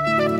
Música